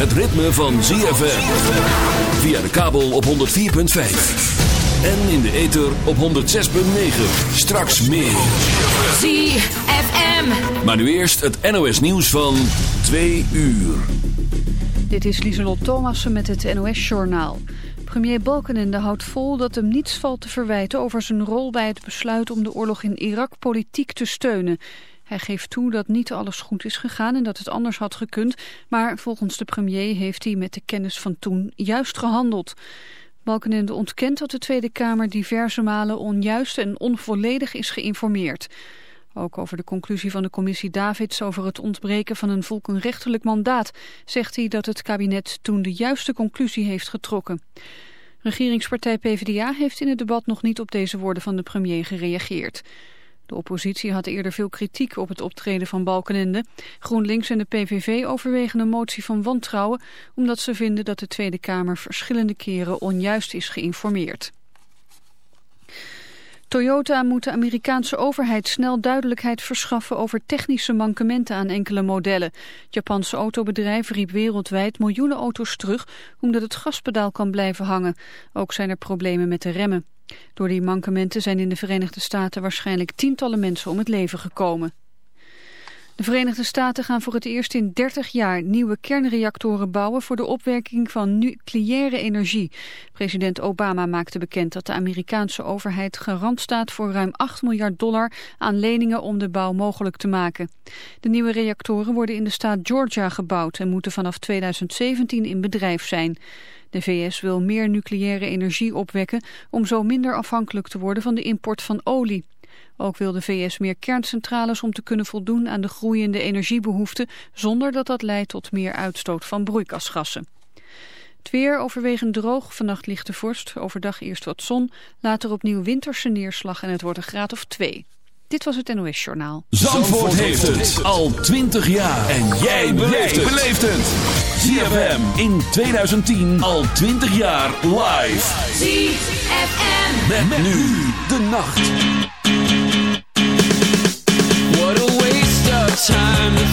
het ritme van ZFM. Via de kabel op 104.5. En in de ether op 106.9. Straks meer. ZFM. Maar nu eerst het NOS nieuws van 2 uur. Dit is Lieselot Thomassen met het NOS-journaal. Premier Balkenende houdt vol dat hem niets valt te verwijten over zijn rol bij het besluit om de oorlog in Irak politiek te steunen. Hij geeft toe dat niet alles goed is gegaan en dat het anders had gekund, maar volgens de premier heeft hij met de kennis van toen juist gehandeld. Balkenende ontkent dat de Tweede Kamer diverse malen onjuist en onvolledig is geïnformeerd. Ook over de conclusie van de commissie Davids over het ontbreken van een volkenrechtelijk mandaat zegt hij dat het kabinet toen de juiste conclusie heeft getrokken. Regeringspartij PvdA heeft in het debat nog niet op deze woorden van de premier gereageerd. De oppositie had eerder veel kritiek op het optreden van Balkenende. GroenLinks en de PVV overwegen een motie van wantrouwen... omdat ze vinden dat de Tweede Kamer verschillende keren onjuist is geïnformeerd. Toyota moet de Amerikaanse overheid snel duidelijkheid verschaffen over technische mankementen aan enkele modellen. Het Japanse autobedrijf riep wereldwijd miljoenen auto's terug omdat het gaspedaal kan blijven hangen. Ook zijn er problemen met de remmen. Door die mankementen zijn in de Verenigde Staten waarschijnlijk tientallen mensen om het leven gekomen. De Verenigde Staten gaan voor het eerst in 30 jaar nieuwe kernreactoren bouwen voor de opwerking van nucleaire energie. President Obama maakte bekend dat de Amerikaanse overheid garant staat voor ruim 8 miljard dollar aan leningen om de bouw mogelijk te maken. De nieuwe reactoren worden in de staat Georgia gebouwd en moeten vanaf 2017 in bedrijf zijn. De VS wil meer nucleaire energie opwekken om zo minder afhankelijk te worden van de import van olie. Ook wil de VS meer kerncentrales om te kunnen voldoen aan de groeiende energiebehoeften zonder dat dat leidt tot meer uitstoot van broeikasgassen. Het weer overwegend droog, vannacht ligt de vorst, overdag eerst wat zon, later opnieuw winterse neerslag en het wordt een graad of twee. Dit was het NOS Journaal. Zandvoort, heeft het al 20 jaar. En jij beleeft het. ZFM in 2010 al 20 jaar live. ZFM. Met, met nu de nacht. What a waste of time.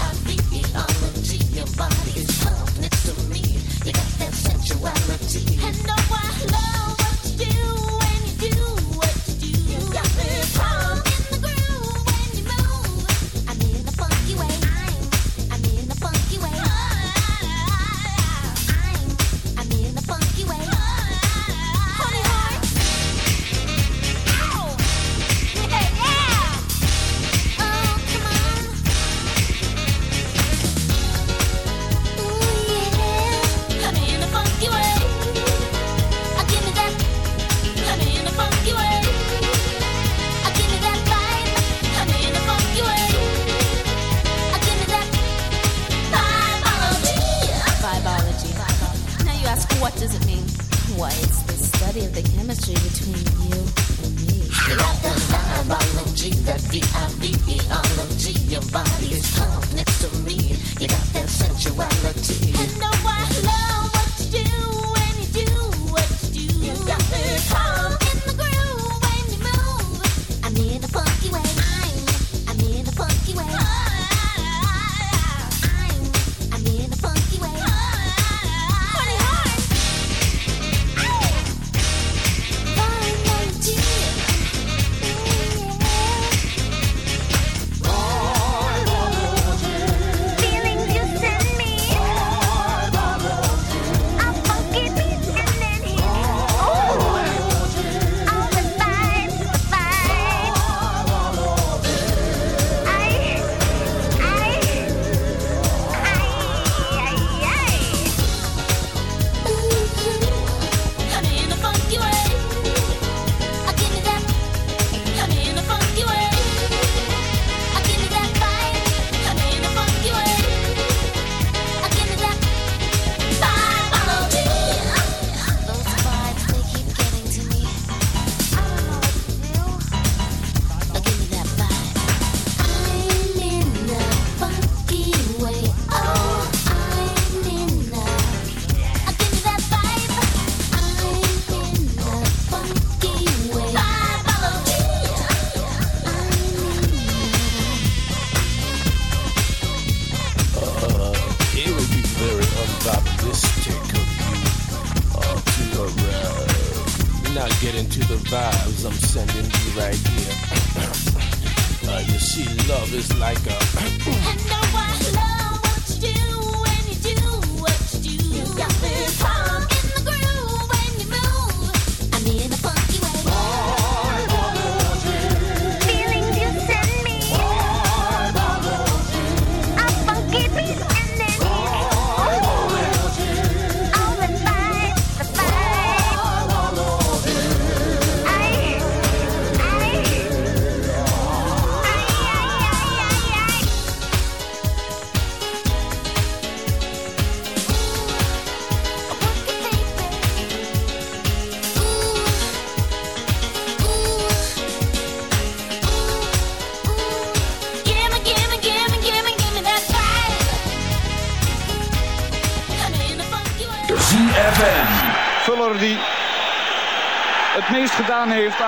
I think belong.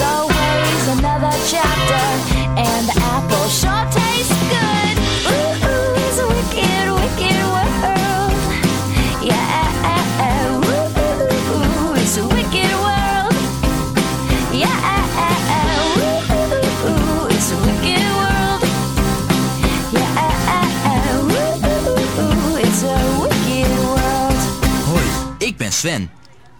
Always another chapter, and the apple sure tastes good. Ooh, it's a wicked, wicked world. Yeah, ooh, it's a wicked world. Yeah, ooh, it's a wicked world. Yeah, ooh, it's a wicked world. Hoi, ik ben Sven.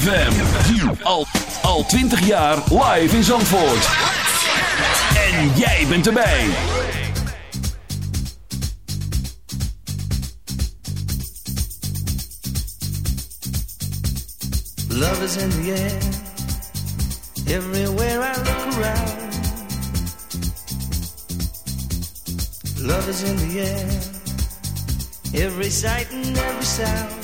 ZFM. Al, al 20 jaar live in Zandvoort. En jij bent erbij. Love is in the air. Everywhere I look around. Love is in the air. Every sight and every sound.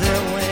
their way.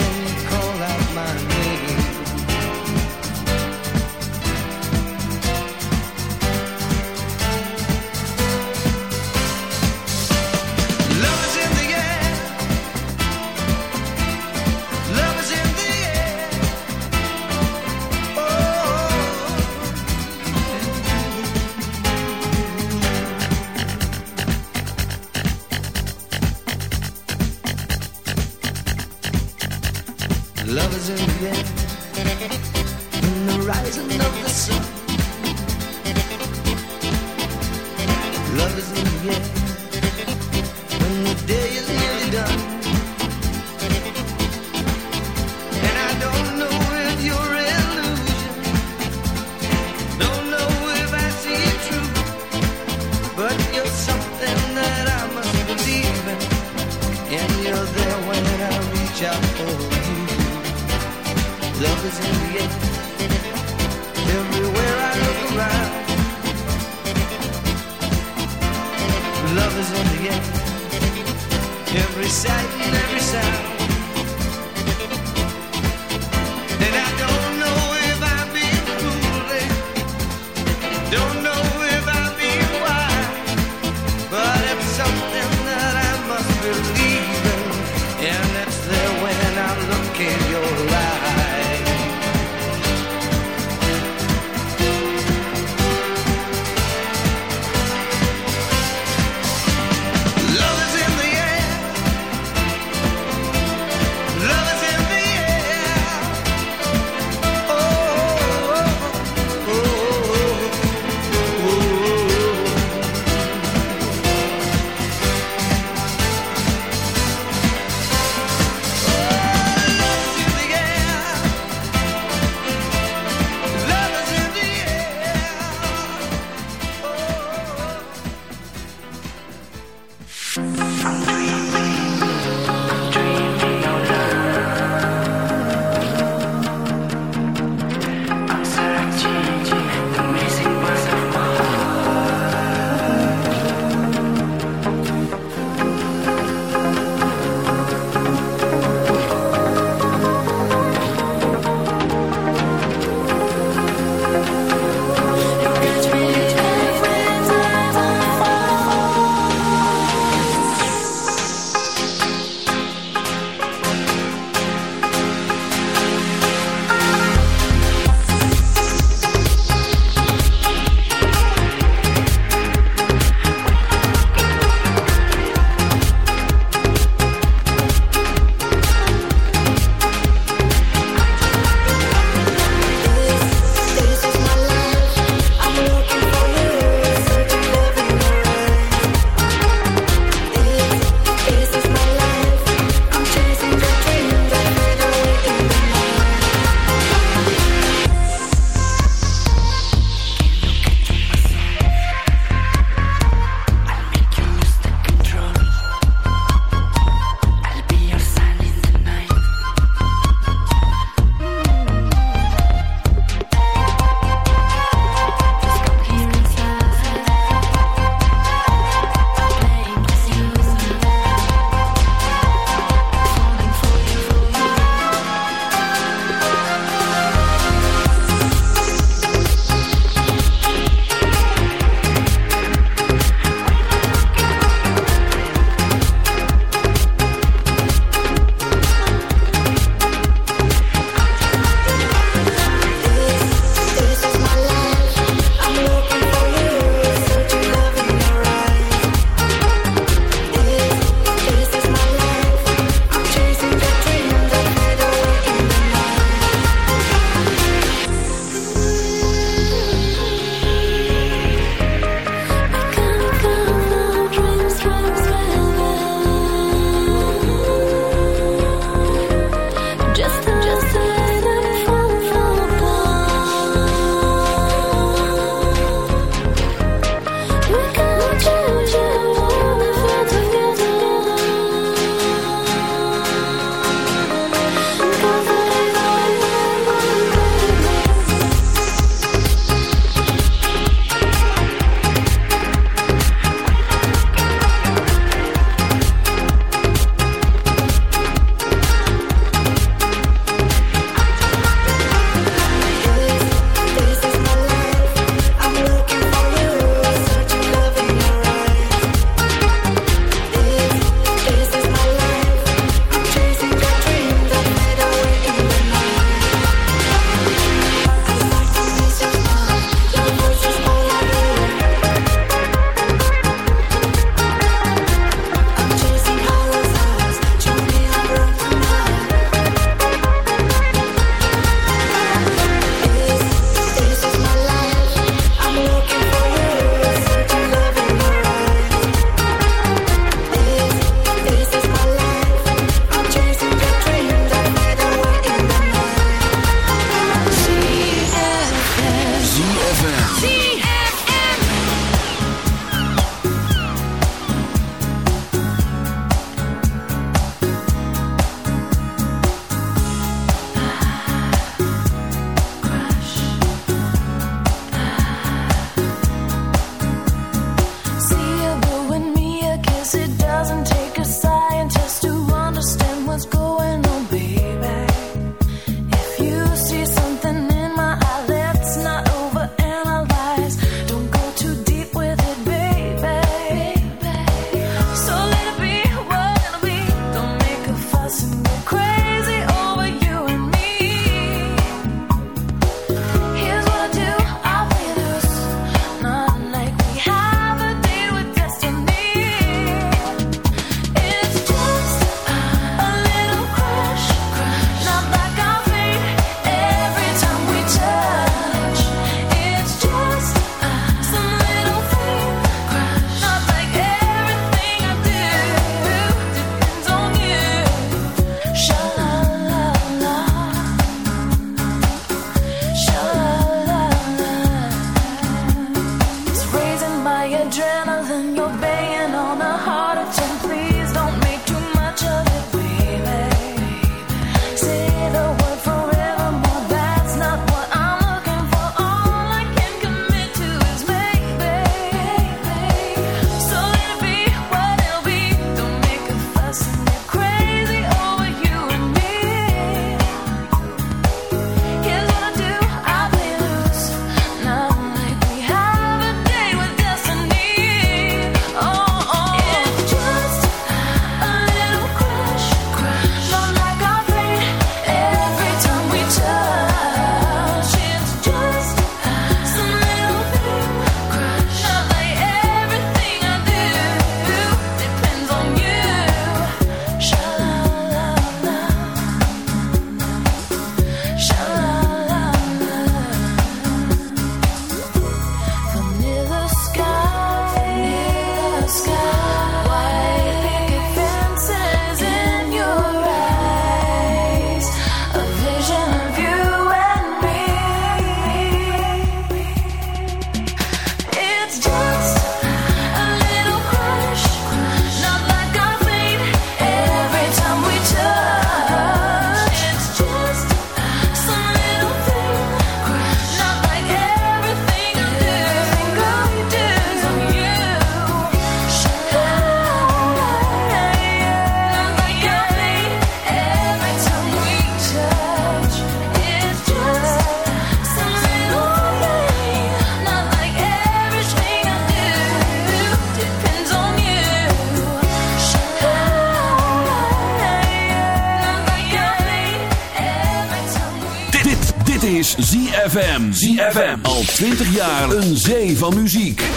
20 jaar een zee van muziek.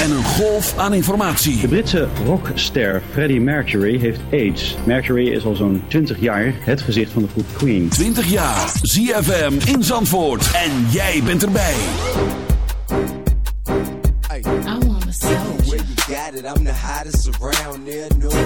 En een golf aan informatie. De Britse rockster Freddie Mercury heeft AIDS. Mercury is al zo'n 20 jaar het gezicht van de groep Queen. 20 jaar. ZFM in Zandvoort. En jij bent erbij. I wanna sell where you got it. I'm the hottest around. There when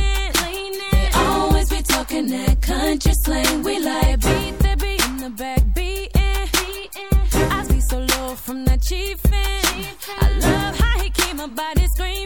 Talking that country slang. We like beat that beat in the back beating. I be so low from that chiefin'. I love how he keep my body screaming,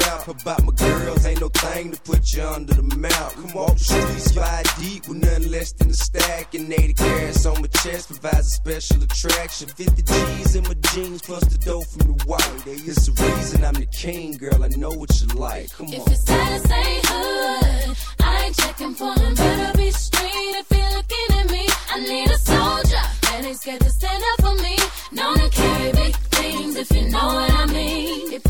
trap. About my girls, ain't no thing to put you under the mount. Come off the streets, five deep with nothing less than a stack. And 80 carats on my chest provides a special attraction. 50 G's in my jeans plus the dough from the white. It's the reason I'm the king, girl. I know what you like. Come on. If his status ain't hood, I ain't checking for him. Better be straight if you're looking at me. I need a soldier that ain't scared to stand up for me. Known to carry big things if you know what I mean. If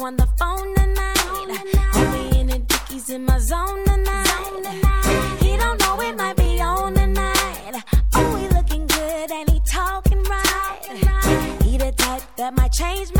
one the phone tonight. Homie in the dickies in my zone tonight. He don't know it might be on tonight. Oh, he looking good and he talking right. He the type that might change my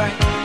right.